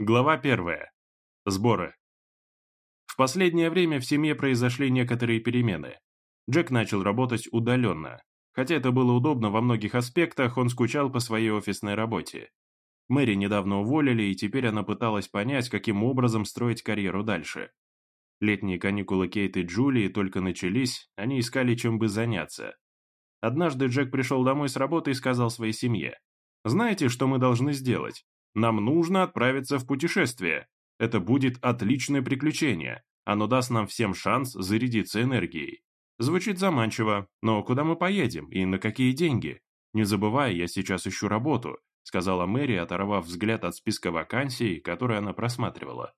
Глава первая. Сборы. В последнее время в семье произошли некоторые перемены. Джек начал работать удаленно. Хотя это было удобно во многих аспектах, он скучал по своей офисной работе. Мэри недавно уволили, и теперь она пыталась понять, каким образом строить карьеру дальше. Летние каникулы Кейт и Джулии только начались, они искали, чем бы заняться. Однажды Джек пришел домой с работы и сказал своей семье, «Знаете, что мы должны сделать? Нам нужно отправиться в путешествие. Это будет отличное приключение. Оно даст нам всем шанс зарядиться энергией. Звучит заманчиво, но куда мы поедем и на какие деньги? Не забывай, я сейчас ищу работу, сказала Мэри, оторвав взгляд от списка вакансий, которые она просматривала.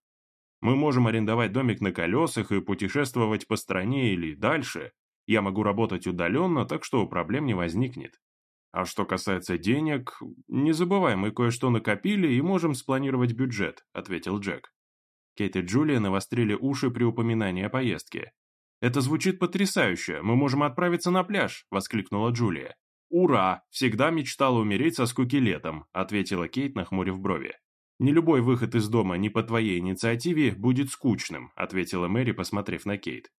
Мы можем арендовать домик на колесах и путешествовать по стране или дальше. Я могу работать удаленно, так что проблем не возникнет. А что касается денег, не забывай, мы кое-что накопили и можем спланировать бюджет», — ответил Джек. Кейт и Джулия навострили уши при упоминании о поездке. «Это звучит потрясающе, мы можем отправиться на пляж», — воскликнула Джулия. «Ура! Всегда мечтала умереть со скуки летом», — ответила Кейт, нахмурив брови. «Не любой выход из дома не по твоей инициативе будет скучным», — ответила Мэри, посмотрев на Кейт.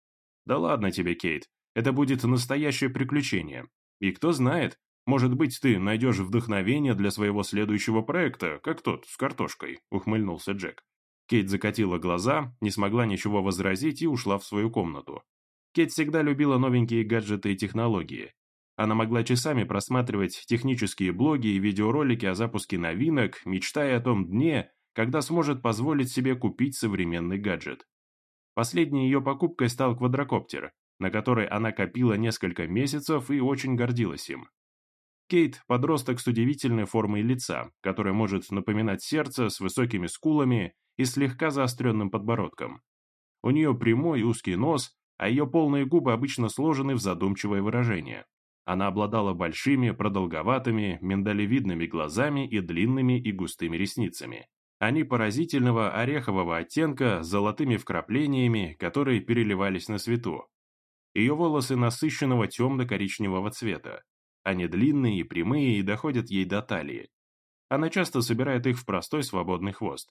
«Да ладно тебе, Кейт, это будет настоящее приключение. И кто знает, может быть, ты найдешь вдохновение для своего следующего проекта, как тот с картошкой», — ухмыльнулся Джек. Кейт закатила глаза, не смогла ничего возразить и ушла в свою комнату. Кейт всегда любила новенькие гаджеты и технологии. Она могла часами просматривать технические блоги и видеоролики о запуске новинок, мечтая о том дне, когда сможет позволить себе купить современный гаджет. Последней ее покупкой стал квадрокоптер, на который она копила несколько месяцев и очень гордилась им. Кейт – подросток с удивительной формой лица, которая может напоминать сердце с высокими скулами и слегка заостренным подбородком. У нее прямой узкий нос, а ее полные губы обычно сложены в задумчивое выражение. Она обладала большими, продолговатыми, миндалевидными глазами и длинными и густыми ресницами. Они поразительного орехового оттенка с золотыми вкраплениями, которые переливались на свету. Ее волосы насыщенного темно-коричневого цвета, они длинные и прямые и доходят ей до талии. Она часто собирает их в простой свободный хвост.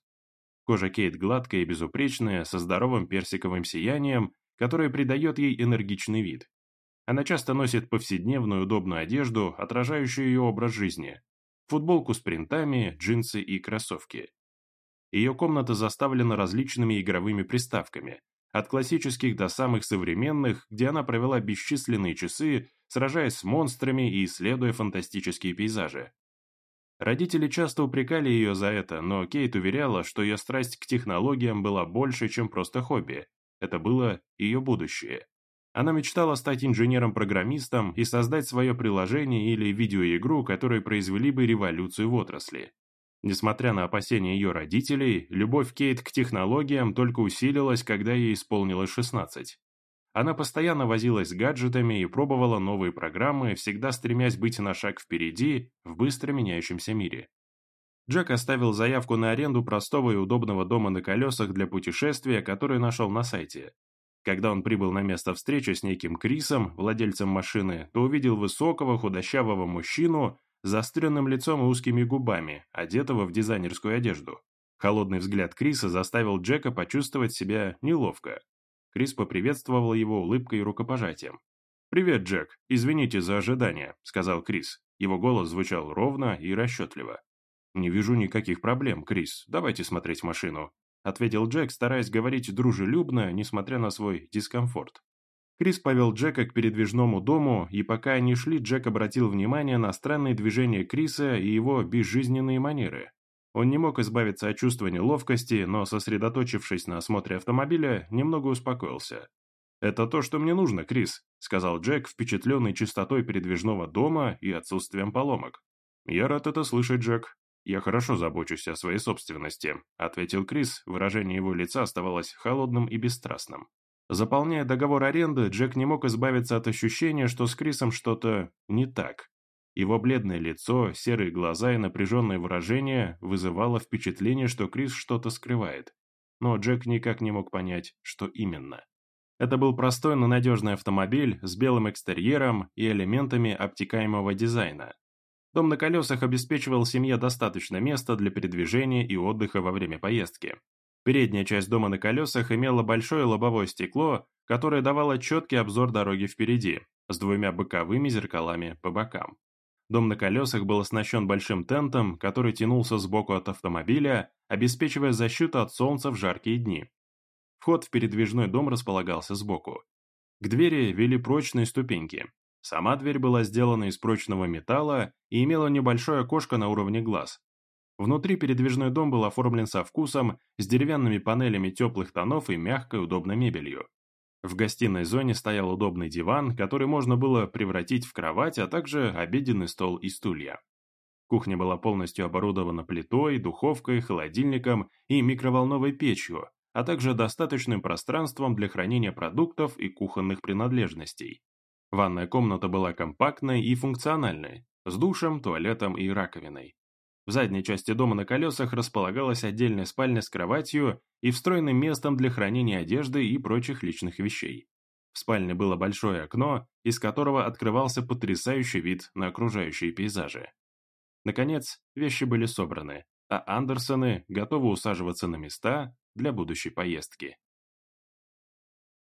Кожа Кейт гладкая и безупречная, со здоровым персиковым сиянием, которое придает ей энергичный вид. Она часто носит повседневную удобную одежду, отражающую ее образ жизни. Футболку с принтами, джинсы и кроссовки. Ее комната заставлена различными игровыми приставками, от классических до самых современных, где она провела бесчисленные часы, сражаясь с монстрами и исследуя фантастические пейзажи. Родители часто упрекали ее за это, но Кейт уверяла, что ее страсть к технологиям была больше, чем просто хобби. Это было ее будущее. Она мечтала стать инженером-программистом и создать свое приложение или видеоигру, которые произвели бы революцию в отрасли. Несмотря на опасения ее родителей, любовь Кейт к технологиям только усилилась, когда ей исполнилось 16. Она постоянно возилась с гаджетами и пробовала новые программы, всегда стремясь быть на шаг впереди в быстро меняющемся мире. Джек оставил заявку на аренду простого и удобного дома на колесах для путешествия, который нашел на сайте. Когда он прибыл на место встречи с неким Крисом, владельцем машины, то увидел высокого худощавого мужчину, заостренным лицом и узкими губами, одетого в дизайнерскую одежду. Холодный взгляд Криса заставил Джека почувствовать себя неловко. Крис поприветствовал его улыбкой и рукопожатием. «Привет, Джек. Извините за ожидание», — сказал Крис. Его голос звучал ровно и расчетливо. «Не вижу никаких проблем, Крис. Давайте смотреть машину», — ответил Джек, стараясь говорить дружелюбно, несмотря на свой дискомфорт. Крис повел Джека к передвижному дому, и пока они шли, Джек обратил внимание на странные движения Криса и его безжизненные манеры. Он не мог избавиться от чувства неловкости, но, сосредоточившись на осмотре автомобиля, немного успокоился. «Это то, что мне нужно, Крис», — сказал Джек, впечатленный чистотой передвижного дома и отсутствием поломок. «Я рад это слышать, Джек. Я хорошо забочусь о своей собственности», — ответил Крис, выражение его лица оставалось холодным и бесстрастным. Заполняя договор аренды, Джек не мог избавиться от ощущения, что с Крисом что-то не так. Его бледное лицо, серые глаза и напряженное выражение вызывало впечатление, что Крис что-то скрывает. Но Джек никак не мог понять, что именно. Это был простой, но надежный автомобиль с белым экстерьером и элементами обтекаемого дизайна. Дом на колесах обеспечивал семье достаточно места для передвижения и отдыха во время поездки. Передняя часть дома на колесах имела большое лобовое стекло, которое давало четкий обзор дороги впереди, с двумя боковыми зеркалами по бокам. Дом на колесах был оснащен большим тентом, который тянулся сбоку от автомобиля, обеспечивая защиту от солнца в жаркие дни. Вход в передвижной дом располагался сбоку. К двери вели прочные ступеньки. Сама дверь была сделана из прочного металла и имела небольшое окошко на уровне глаз. Внутри передвижной дом был оформлен со вкусом, с деревянными панелями теплых тонов и мягкой удобной мебелью. В гостиной зоне стоял удобный диван, который можно было превратить в кровать, а также обеденный стол и стулья. Кухня была полностью оборудована плитой, духовкой, холодильником и микроволновой печью, а также достаточным пространством для хранения продуктов и кухонных принадлежностей. Ванная комната была компактной и функциональной, с душем, туалетом и раковиной. В задней части дома на колесах располагалась отдельная спальня с кроватью и встроенным местом для хранения одежды и прочих личных вещей. В спальне было большое окно, из которого открывался потрясающий вид на окружающие пейзажи. Наконец, вещи были собраны, а Андерсоны готовы усаживаться на места для будущей поездки.